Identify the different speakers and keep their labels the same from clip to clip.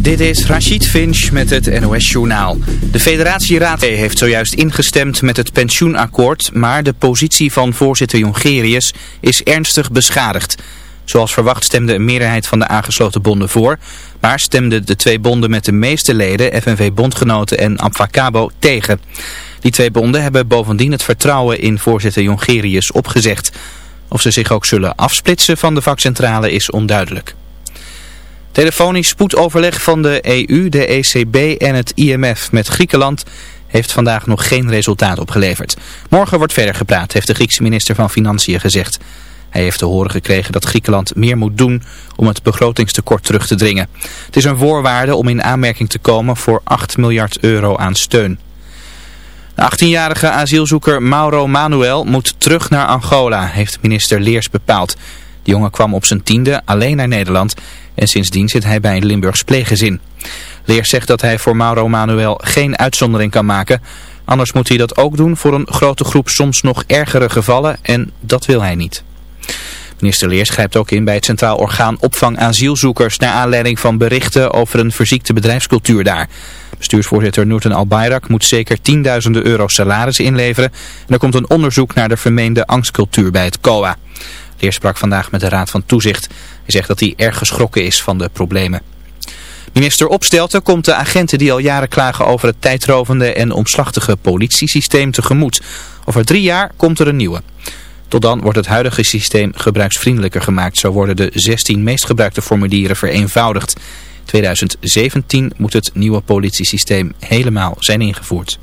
Speaker 1: Dit is Rachid Finch met het NOS-journaal. De federatieraad heeft zojuist ingestemd met het pensioenakkoord, maar de positie van voorzitter Jongerius is ernstig beschadigd. Zoals verwacht stemde een meerderheid van de aangesloten bonden voor, maar stemden de twee bonden met de meeste leden, FNV Bondgenoten en Abfacabo, tegen. Die twee bonden hebben bovendien het vertrouwen in voorzitter Jongerius opgezegd. Of ze zich ook zullen afsplitsen van de vakcentrale is onduidelijk. Telefonisch spoedoverleg van de EU, de ECB en het IMF met Griekenland heeft vandaag nog geen resultaat opgeleverd. Morgen wordt verder gepraat, heeft de Griekse minister van Financiën gezegd. Hij heeft te horen gekregen dat Griekenland meer moet doen om het begrotingstekort terug te dringen. Het is een voorwaarde om in aanmerking te komen voor 8 miljard euro aan steun. De 18-jarige asielzoeker Mauro Manuel moet terug naar Angola, heeft minister Leers bepaald. De jongen kwam op zijn tiende alleen naar Nederland en sindsdien zit hij bij een Limburgs pleeggezin. Leers zegt dat hij voor Mauro Manuel geen uitzondering kan maken. Anders moet hij dat ook doen voor een grote groep soms nog ergere gevallen en dat wil hij niet. Minister Leers grijpt ook in bij het Centraal Orgaan Opvang Asielzoekers naar aanleiding van berichten over een verziekte bedrijfscultuur daar. Bestuursvoorzitter Noorten Albayrak moet zeker tienduizenden euro salaris inleveren en er komt een onderzoek naar de vermeende angstcultuur bij het COA. Leers sprak vandaag met de Raad van Toezicht. Hij zegt dat hij erg geschrokken is van de problemen. Minister Opstelten komt de agenten die al jaren klagen over het tijdrovende en omslachtige politiesysteem tegemoet. Over drie jaar komt er een nieuwe. Tot dan wordt het huidige systeem gebruiksvriendelijker gemaakt. Zo worden de 16 meest gebruikte formulieren vereenvoudigd. 2017 moet het nieuwe politiesysteem helemaal zijn ingevoerd.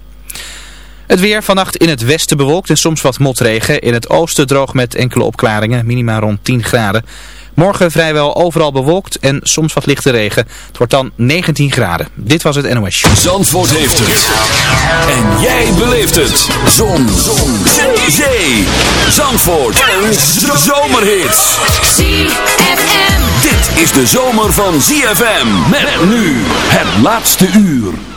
Speaker 1: Het weer vannacht in het westen bewolkt en soms wat motregen. In het oosten droog met enkele opklaringen, minima rond 10 graden. Morgen vrijwel overal bewolkt en soms wat lichte regen. Het wordt dan 19 graden. Dit was het NOS Show.
Speaker 2: Zandvoort heeft het. En jij beleeft het. Zon. Zon. Zee. Zee. Zandvoort. Een zomerhit.
Speaker 3: ZFM.
Speaker 2: Dit is de zomer van ZFM. Met nu het laatste uur.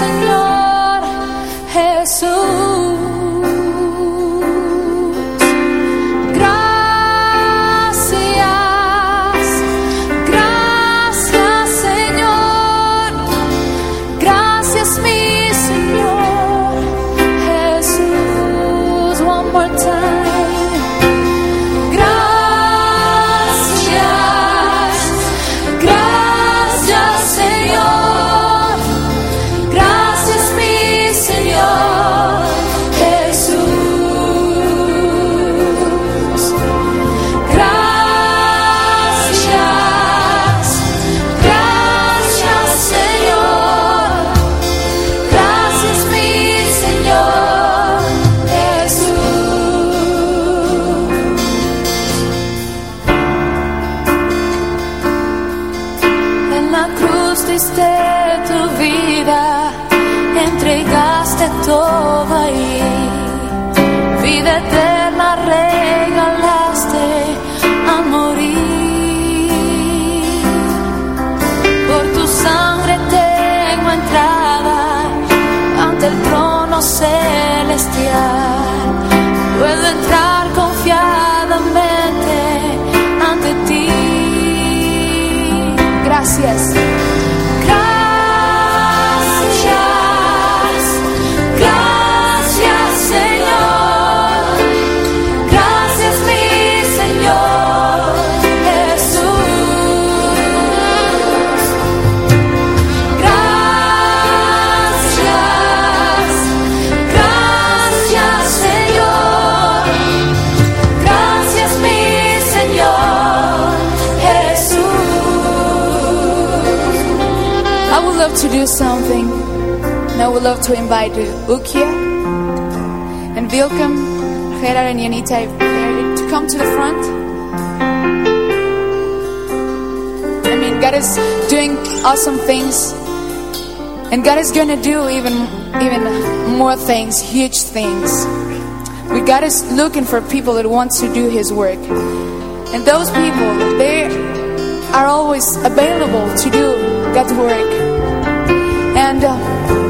Speaker 4: Señor
Speaker 5: to invite Ukia and Vilkem, Gerard and Yanita to come to the front. I mean, God is doing awesome things. And God is going to do even, even more things, huge things. We God is looking for people that wants to do His work. And those people, they are always available to do God's work. And uh,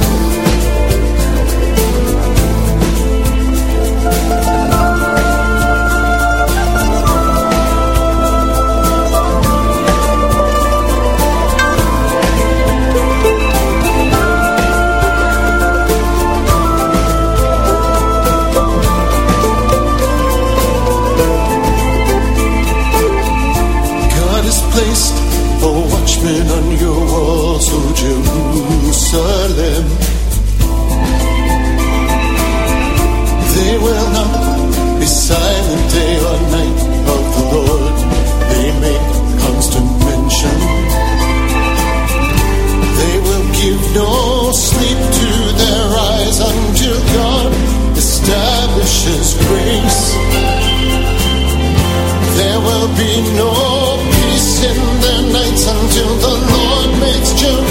Speaker 6: Walls, O Jerusalem. They will not be silent day or night of the Lord. They make constant mention. They will give no sleep to their eyes until God establishes grace. There will be no peace in their nights until the Lord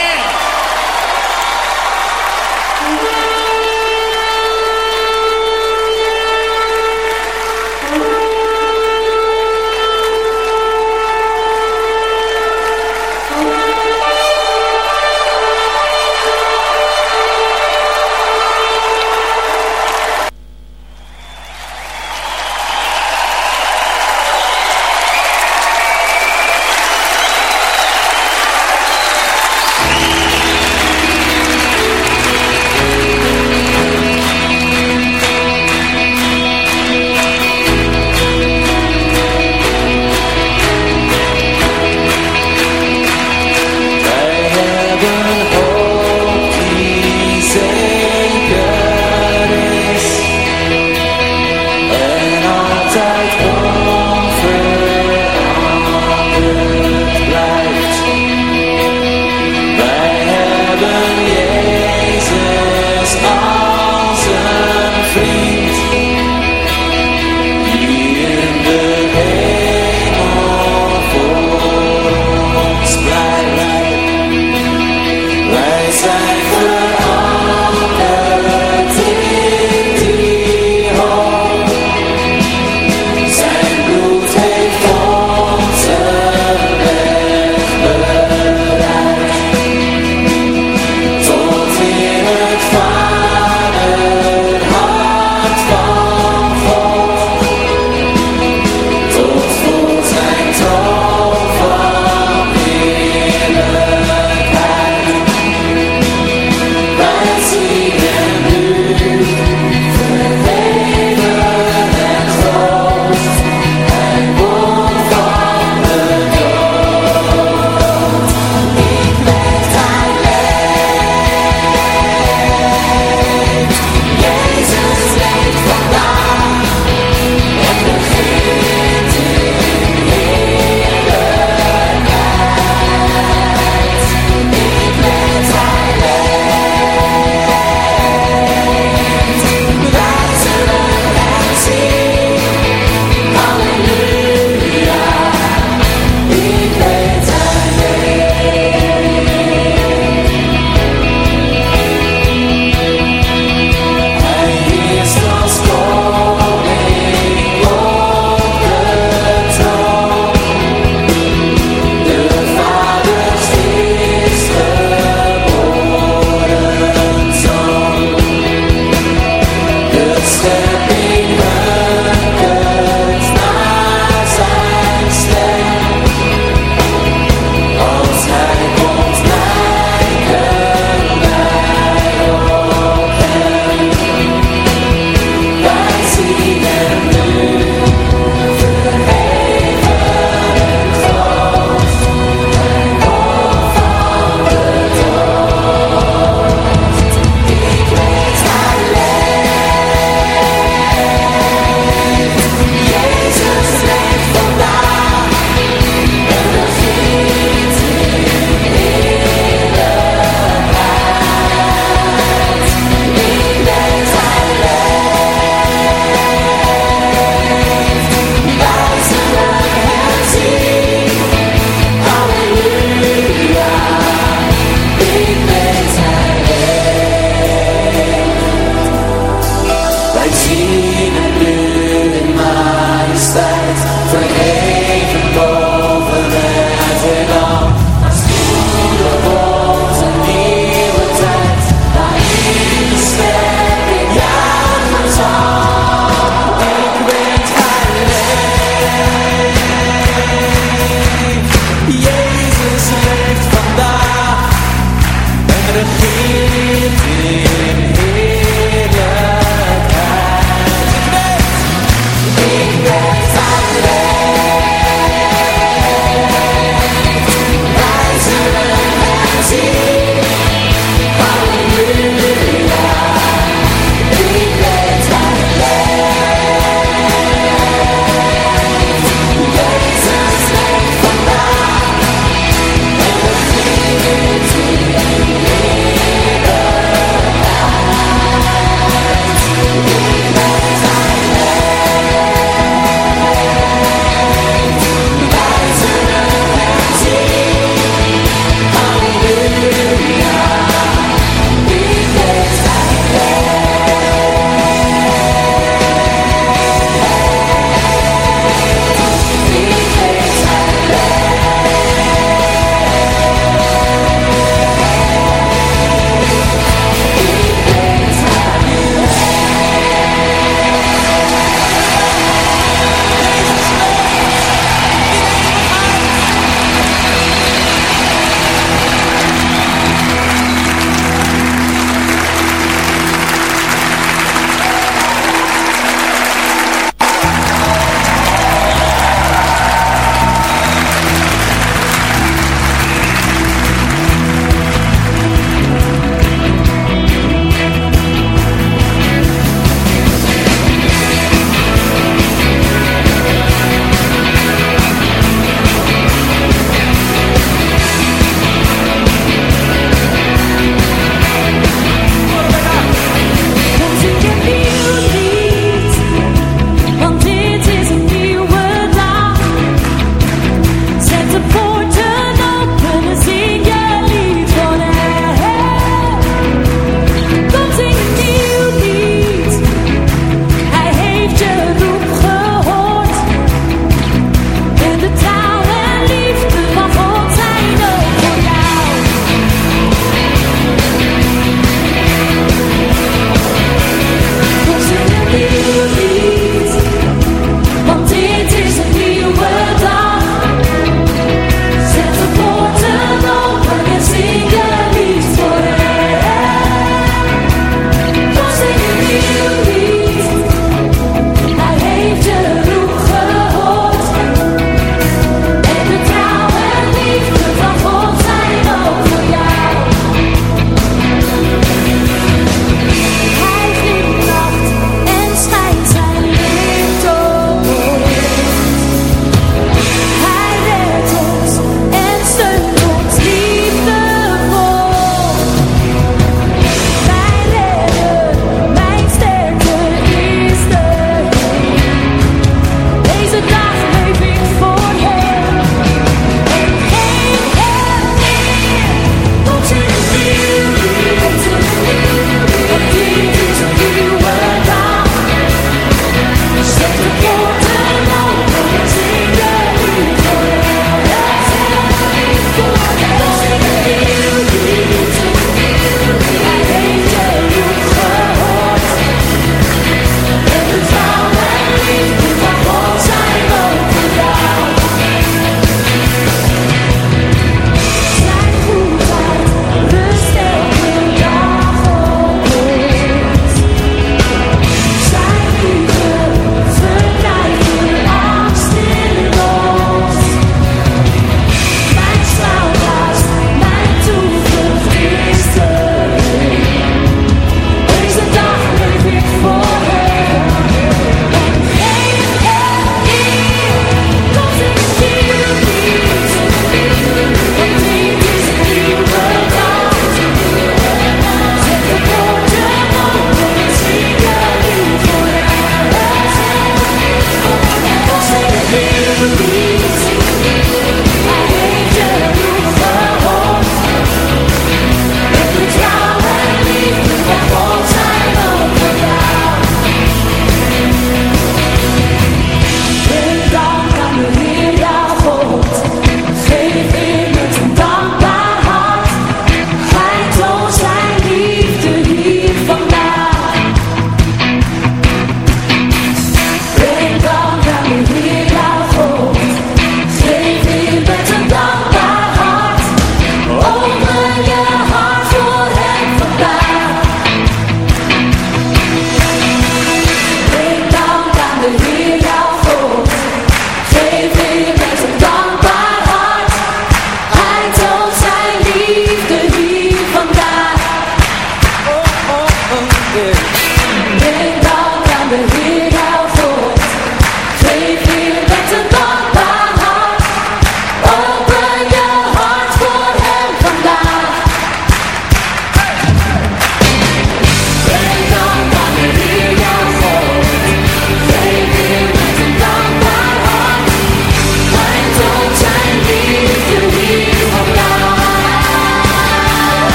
Speaker 7: Yeah.